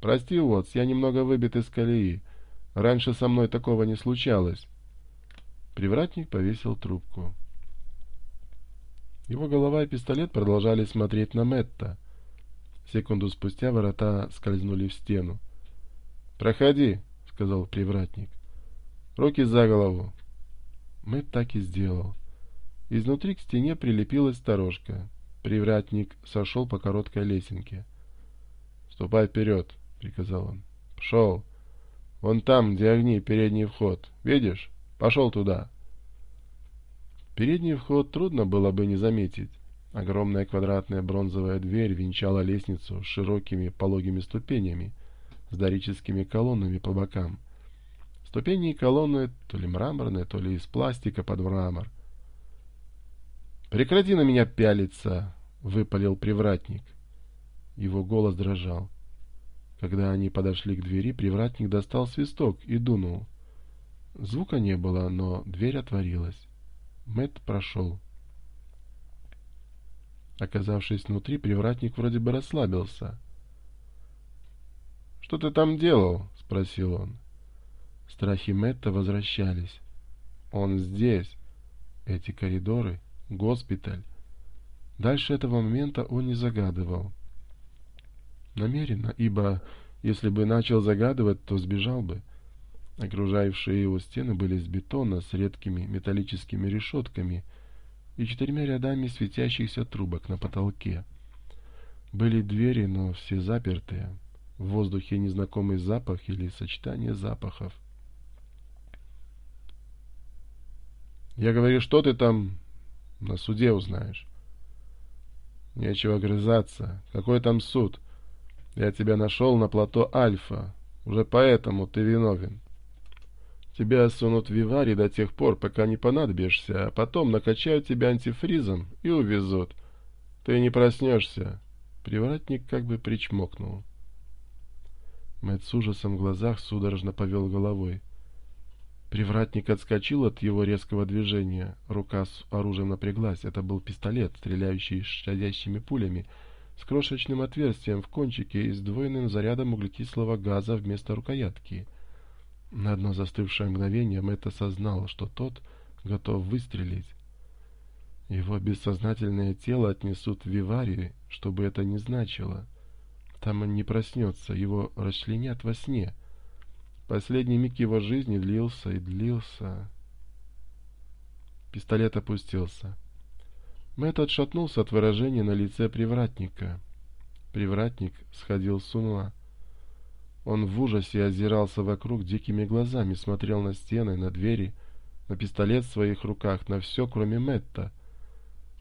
«Прости, Уотс, я немного выбит из колеи. Раньше со мной такого не случалось». Привратник повесил трубку. Его голова и пистолет продолжали смотреть на Мэтта. Секунду спустя ворота скользнули в стену. «Проходи», — сказал привратник. «Руки за голову». Мэтт так и сделал. Изнутри к стене прилепилась сторожка. Привратник сошел по короткой лесенке. «Ступай вперед», — — приказал он. — Пошел, Вон там, где огни, передний вход. Видишь? Пошел туда. Передний вход трудно было бы не заметить. Огромная квадратная бронзовая дверь венчала лестницу с широкими пологими ступенями, с дорическими колоннами по бокам. Ступени и колонны то ли мраморные, то ли из пластика под мрамор. «Прекрати на меня пялиться!» — выпалил привратник. Его голос дрожал. Когда они подошли к двери, привратник достал свисток и дунул. Звука не было, но дверь отворилась. Мэтт прошел. Оказавшись внутри, привратник вроде бы расслабился. «Что ты там делал?» — спросил он. Страхи Мэтта возвращались. «Он здесь. Эти коридоры. Госпиталь». Дальше этого момента он не загадывал намеренно, ибо если бы начал загадывать, то сбежал бы. Окружающие его стены были из бетона с редкими металлическими решетками и четырьмя рядами светящихся трубок на потолке. Были двери, но все запертые. В воздухе незнакомый запах или сочетание запахов. Я говорю, что ты там на суде узнаешь? Нечего грызаться. Какой там суд? — я тебя нашел на плато Альфа. Уже поэтому ты виновен. Тебя сунут в виварий до тех пор, пока не понадобишься, а потом накачают тебя антифризом и увезут. Ты не проснешься. Привратник как бы причмокнул. Мэтт с ужасом в глазах судорожно повел головой. Привратник отскочил от его резкого движения. Рука с оружием напряглась. Это был пистолет, стреляющий с щадящими пулями — с крошечным отверстием в кончике и с двойным зарядом углекислого газа вместо рукоятки. На одно застывшее мгновение Мэтт осознал, что тот готов выстрелить. Его бессознательное тело отнесут в виварии, что бы это ни значило. Там он не проснется, его расчленят во сне. Последний миг его жизни длился и длился. Пистолет опустился. Мэтт отшатнулся от выражения на лице привратника. Привратник сходил с ума. Он в ужасе озирался вокруг дикими глазами, смотрел на стены, на двери, на пистолет в своих руках, на все, кроме Мэтта.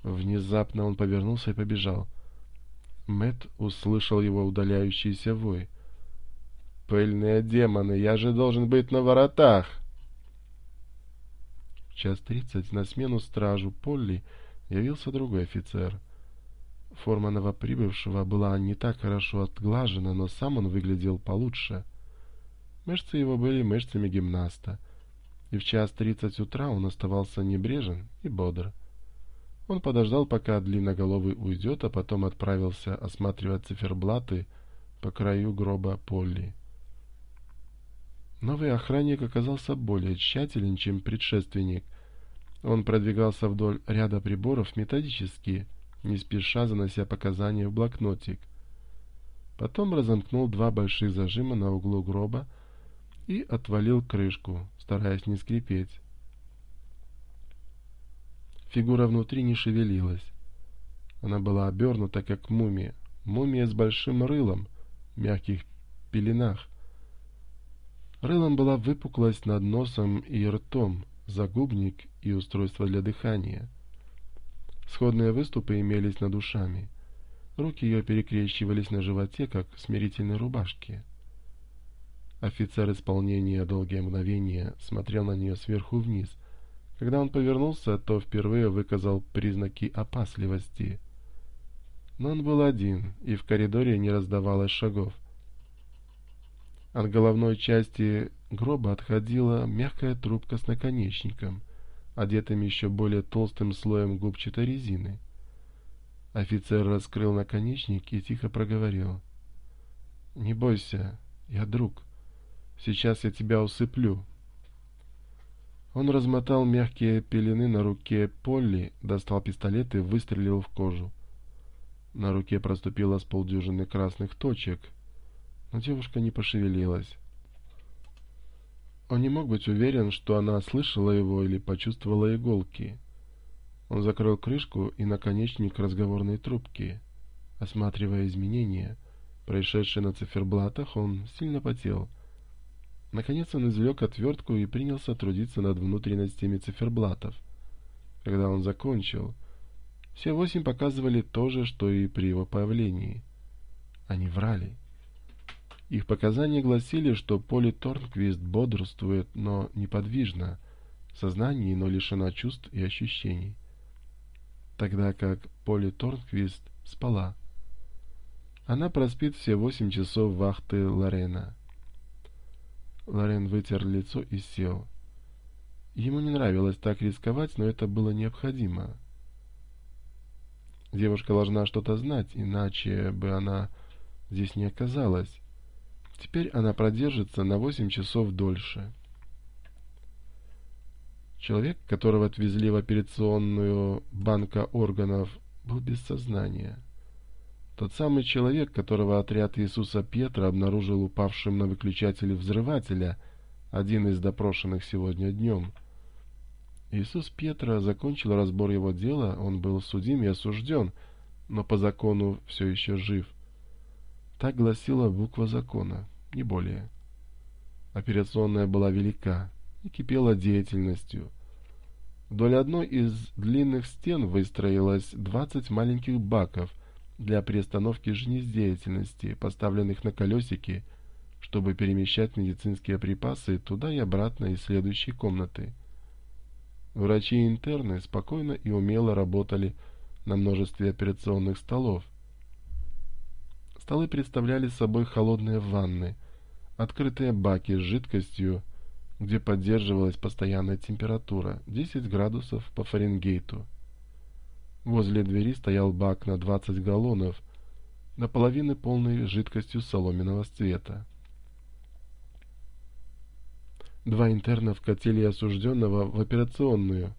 Внезапно он повернулся и побежал. Мэтт услышал его удаляющийся вой. «Пыльные демоны, я же должен быть на воротах!» В час тридцать на смену стражу Полли явился другой офицер. Форма новоприбывшего была не так хорошо отглажена, но сам он выглядел получше. Мышцы его были мышцами гимнаста, и в час тридцать утра он оставался небрежен и бодр. Он подождал, пока длинноголовый уйдет, а потом отправился осматривать циферблаты по краю гроба Полли. Новый охранник оказался более тщателен, чем предшественник — он продвигался вдоль ряда приборов методически, не спеша занося показания в блокнотик. Потом разомкнул два больших зажима на углу гроба и отвалил крышку, стараясь не скрипеть. Фигура внутри не шевелилась. Она была обернута, как мумия. Мумия с большим рылом, в мягких пеленах. Рылом была выпуклость над носом и ртом — загубник и устройство для дыхания. Сходные выступы имелись над ушами. Руки ее перекрещивались на животе, как в смирительной рубашке. Офицер исполнения долгие мгновения смотрел на нее сверху вниз. Когда он повернулся, то впервые выказал признаки опасливости. Но он был один, и в коридоре не раздавалось шагов. От головной части гроба отходила мягкая трубка с наконечником, одетым еще более толстым слоем губчатой резины. Офицер раскрыл наконечник и тихо проговорил. «Не бойся, я друг. Сейчас я тебя усыплю». Он размотал мягкие пелены на руке Полли, достал пистолет и выстрелил в кожу. На руке проступило с полдюжины красных точек — но девушка не пошевелилась. Он не мог быть уверен, что она слышала его или почувствовала иголки. Он закрыл крышку и наконечник разговорной трубки. Осматривая изменения, происшедшие на циферблатах, он сильно потел. Наконец он извлек отвертку и принялся трудиться над внутренностями циферблатов. Когда он закончил, все восемь показывали то же, что и при его появлении. Они врали. Их показания гласили, что Поли Торнквист бодрствует, но неподвижно, в сознании, но лишена чувств и ощущений, тогда как Поли Торнквист спала. Она проспит все восемь часов вахты Лорена. Лорен вытер лицо и сел. Ему не нравилось так рисковать, но это было необходимо. Девушка должна что-то знать, иначе бы она здесь не оказалась. Теперь она продержится на 8 часов дольше. Человек, которого отвезли в операционную банка органов, был без сознания. Тот самый человек, которого отряд Иисуса Петра обнаружил упавшим на выключателе взрывателя, один из допрошенных сегодня днем. Иисус Петра закончил разбор его дела, он был судим и осужден, но по закону все еще жив. Так гласила буква закона не более. Операционная была велика и кипела деятельностью. Вдоль одной из длинных стен выстроилось 20 маленьких баков для приостановки жизнедеятельности, поставленных на колесики, чтобы перемещать медицинские припасы туда и обратно из следующей комнаты. Врачи-интерны спокойно и умело работали на множестве операционных столов, Столы представляли собой холодные ванны, открытые баки с жидкостью, где поддерживалась постоянная температура 10 градусов по Фаренгейту. Возле двери стоял бак на 20 галлонов, наполовину полный жидкостью соломенного цвета. Два интерна вкатили осужденного в операционную,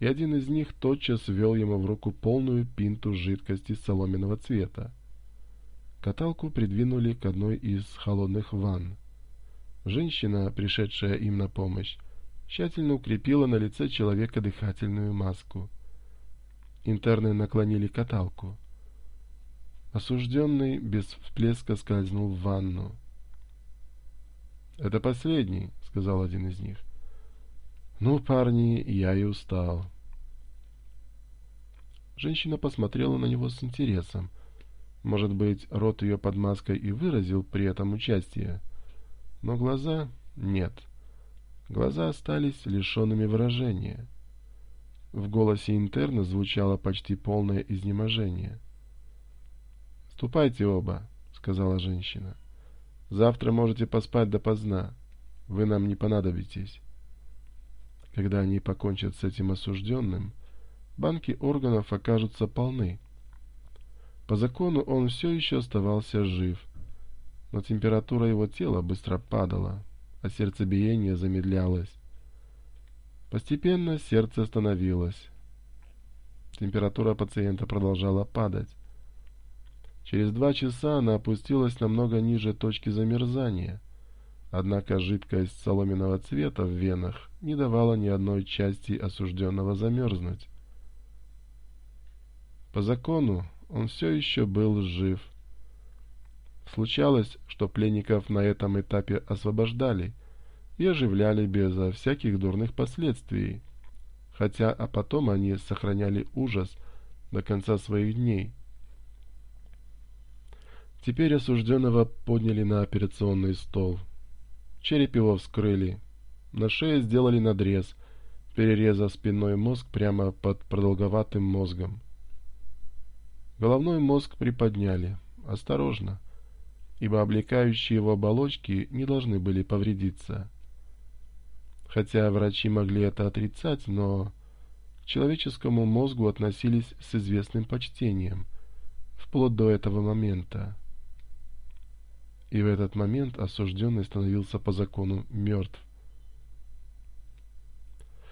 и один из них тотчас ввел ему в руку полную пинту жидкости соломенного цвета. Каталку придвинули к одной из холодных ванн. Женщина, пришедшая им на помощь, тщательно укрепила на лице человека дыхательную маску. Интерны наклонили каталку. Осужденный без всплеска скользнул в ванну. «Это последний», — сказал один из них. «Ну, парни, я и устал». Женщина посмотрела на него с интересом, может быть, рот ее под маской и выразил при этом участие. Но глаза — нет. Глаза остались лишенными выражения. В голосе интерна звучало почти полное изнеможение. «Ступайте оба», — сказала женщина. «Завтра можете поспать допоздна. Вы нам не понадобитесь». Когда они покончат с этим осужденным, банки органов окажутся полны. По закону он все еще оставался жив, но температура его тела быстро падала, а сердцебиение замедлялось. Постепенно сердце остановилось. Температура пациента продолжала падать. Через два часа она опустилась намного ниже точки замерзания. Однако жидкость соломенного цвета в венах не давала ни одной части осужденного замерзнуть. По закону он все еще был жив. Случалось, что пленников на этом этапе освобождали и оживляли безо всяких дурных последствий, хотя а потом они сохраняли ужас до конца своих дней. Теперь осужденного подняли на операционный стол. Череп его вскрыли, на шее сделали надрез, перерезав спинной мозг прямо под продолговатым мозгом. Головной мозг приподняли. Осторожно. Ибо облекающие его оболочки не должны были повредиться. Хотя врачи могли это отрицать, но к человеческому мозгу относились с известным почтением, вплоть до этого момента. И в этот момент осужденный становился по закону мертв.